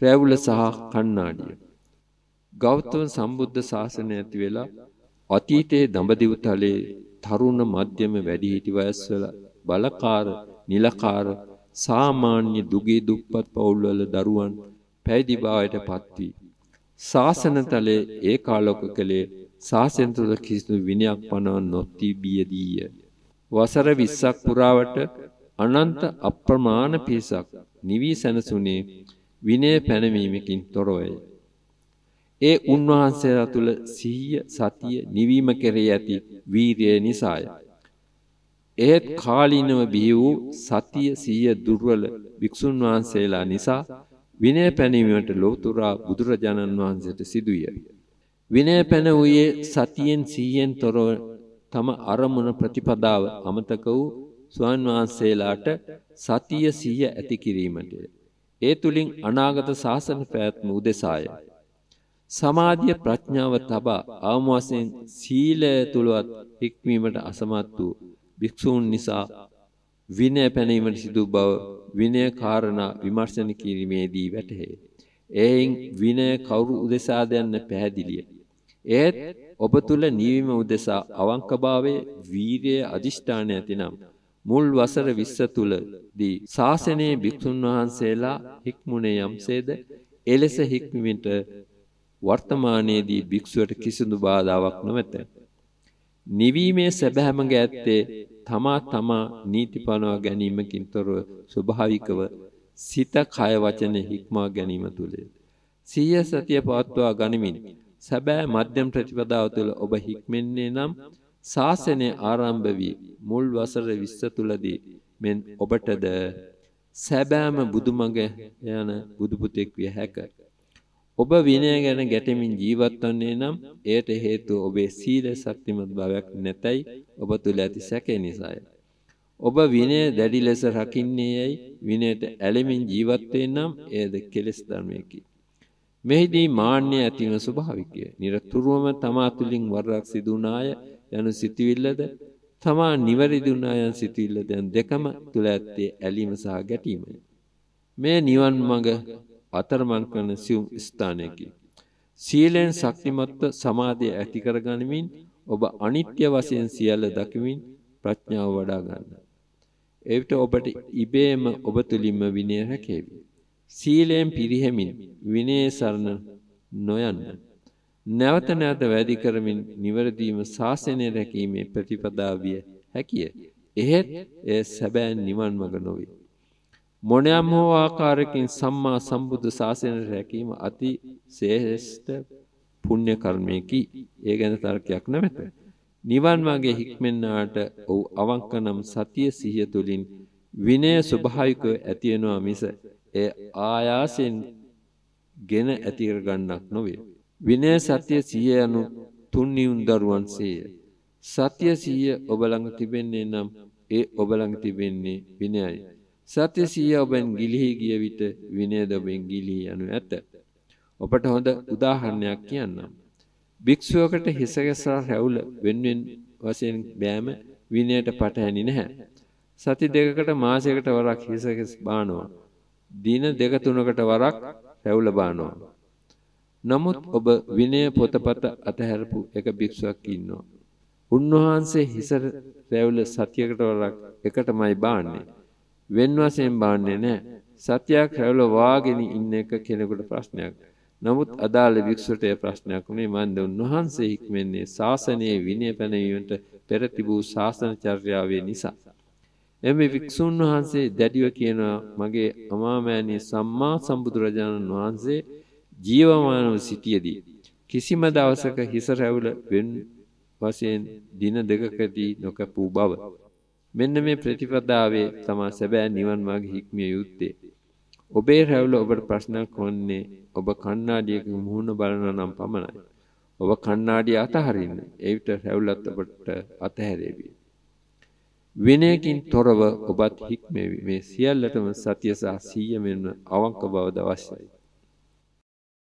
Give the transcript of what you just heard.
රැවුල සහ කණ්ණාඩිය. ගෞතම සම්බුද්ධ ශාසනය ඇති වෙලා අතීතයේ දඹදිව තලයේ තරුණ මධ්‍යම වැඩිහිටි වයස්වල බලකාර නිලකාර සාමාන්‍ය දුගී දුප්පත් පවුල්වල දරුවන් පැවිදි භාවයට පත් වී ශාසනතලයේ ඒකාලෝක කලේ ශාසන තුළ කිසිදු විනයක් පනව නොතිබියදීය. වසර 20ක් පුරාවට අනන්ත අප්‍රමාණ පිරිසක් නිවි සැනසුනේ විනය පැනවීමකින් තොරවය. ඒ උන්වහන්සේලා තුල සිහිය සතිය නිවීම කෙරෙහි ඇති වීරිය නිසාය. ඒත් කාලීනව බිහි වූ සතිය සිහිය දුර්වල වික්ෂුන් වහන්සේලා නිසා විනය පැනීමට ලෝතුරා බුදුරජාණන් වහන්සේට සිදුවිය. විනය පැන වූයේ සතියෙන් සිහියෙන් තොරව තම අරමුණ ප්‍රතිපදාව අමතක වූ ස්වාන් වහන්සේලාට සතිය සිහිය ඇති කිරීමටය. ඒ තුලින් අනාගත ශාසන පැවැත්ම උදෙසාය. සමාධිය ප්‍රඥාව තබා අවම වශයෙන් සීලය තුලවත් හික්මීමට අසමත් වූ භික්ෂූන් නිසා විනය පැනීමට සිදු බව විනය කාරණා විමර්ශන කිරීමේදී වැටහේ. එයින් විනය කවුරු උදෙසාද යන්න පැහැදිලිය. ඒත් ඔබ තුල නිවීම උදෙසා අවංකභාවයේ වීරිය අදිෂ්ඨානය ඇතිනම් මුල් වසර 20 තුලදී ශාසනයේ භික්ෂුන් වහන්සේලා හික්මුනේ යම්සේද එලෙස හික්මීමට වර්තමානයේදී භික්ෂුවට කිසිදු බාධාවක් නොමැත. නිවීමේ සැබෑමඟ ඇත්තේ තමා තමා නීති පනවා ගැනීමකින් තොරව ස්වභාවිකව සිත කය වචන හික්මා ගැනීම තුලය. සිහිය සතිය පවත්වා ගනිමින් සැබෑ මධ්‍යම ප්‍රතිපදාව තුළ ඔබ හික්මෙන්නේ නම් ශාසනය ආරම්භ වී මුල් වසර 20 තුලදී මෙන් ඔබටද සැබෑම බුදුමඟ යන බුදු පුතෙක් විය හැකිය. ඔබ විනය ගැන ගැටෙමින් ජීවත් වන්නේ නම් එයට හේතුව ඔබේ සීල ශක්තිමත් බවක් නැතයි ඔබ තුල ඇති සැකේ නිසාය. ඔබ විනය දැඩි ලෙස රකින්නේ යයි විනයට ඇලෙමින් ජීවත් නම් එයද කෙලෙස් ධර්මයකි. මෙහිදී මාන්නය ඇතිවන ස්වභාවිකය. නිරතුරුවම තමා තුලින් වරක් සිදුනාය යනු සිටිවිල්ලද තමා නිවැරදි වුණා යන සිටිවිල්ලද යන දෙකම තුල ඇත්තේ ඇලීම සහ ගැටීමයි. මේ නිවන් මඟ අතරමං කරන සියුම් ස්ථානයකි. සීලෙන් ශක්තිමත්ව සමාධිය ඇති කරගනිමින් ඔබ අනිත්‍ය වශයෙන් සියල්ල දකිමින් ප්‍රඥාව වඩා ගන්න. එවිට ඔබට ඉබේම ඔබ තුලින්ම විනය රැකේවි. සීලයෙන් පිරිහෙමින් විනය සරණ නොයන්න. නැවත නැවත වැඩි කරමින් නිවැරදිම ශාසනය රැකීමේ ප්‍රතිපදාවිය හැකිය. එහෙත් එය සැබෑ නිවන් මඟ නොවේ. මොනෑම හෝ ආකාරයකින් සම්මා සම්බුද්ධ ශාසනය රැකීම අති ශ්‍රේෂ්ඨ පුණ්‍ය කර්මයකි. ඒ ගැන තර්කයක් නැමෙත. නිවන් මාගේ හික්මෙන්නාට ඔව් අවංක නම් සතිය සිහිය තුලින් විනය ස්වභාවිකව ඇති වෙනවා මිස එය ආයාසෙන් ගෙන ඇති කර ගන්නක් නොවේ. විනය සත්‍ය සිහිය යනු තුන් නියුන් දරුවන්සේය. සත්‍ය සිහිය ඔබ ළඟ තිබෙන්නේ නම් ඒ ඔබ ළඟ තිබෙන්නේ විනයයි. සත්‍ය සිහිය ඔබෙන් ගිලිහි ගිය විට විනයද ඔබෙන් ගිලිහි යනු ඇත. ඔබට හොඳ උදාහරණයක් කියන්නම්. භික්ෂුවකට හිසගසා රැවුල වෙන්වෙන් වශයෙන් බෑම විනයට පටහැනි නැහැ. සති දෙකකට මාසයකට වරක් හිසගස් බානවා. දින දෙක තුනකට වරක් රැවුල බානවා. නමුත් ඔබ විනය පොතපත අතහැරපු එක භික්ෂුවක් ඉන්නවා. උන්වහන්සේ හිස රැවුල සතියකට වරක් එකටමයි බාන්නේ. වෙන වශයෙන් බාන්නේ නැහැ. සත්‍යයක් රැවුල වාගෙන ඉන්න එක කෙනෙකුට ප්‍රශ්නයක්. නමුත් අදාළ වික්ෂුවට එය ප්‍රශ්නයක් නෙමෙයි මන්ද උන්වහන්සේ හික්මන්නේ ශාසනයේ විනය පැනවීමට පෙර තිබූ ශාසන චර්යාවේ නිසා. එමෙ වික්ෂුන් වහන්සේ දැඩිව කියනවා මගේ අමාමෑණී සම්මා සම්බුදුරජාණන් වහන්සේ ජීවමානව සිටියේදී කිසිම දවසක හිස රැවුල වෙන් වශයෙන් දින දෙකකදී නොකපූ බව මෙන්න මේ ප්‍රතිපදාවේ තමා සැබෑ නිවන් මාර්ග හික්මිය යුත්තේ. ඔබේ රැවුල ඔබට ප්‍රශ්නයක් වන්නේ ඔබ කණ්ණාඩියක මුහුණ බලනවා නම් පමණයි. ඔබ කණ්ණාඩිය අතහරින්න. ඒ විට රැවුලත් ඔබට අතහැරේවි. විනයකින් තොරව ඔබත් හික්මෙවි. මේ සියල්ලටම සතිය සහ සීය මෙන්ම අවංක බවද අවශ්‍යයි.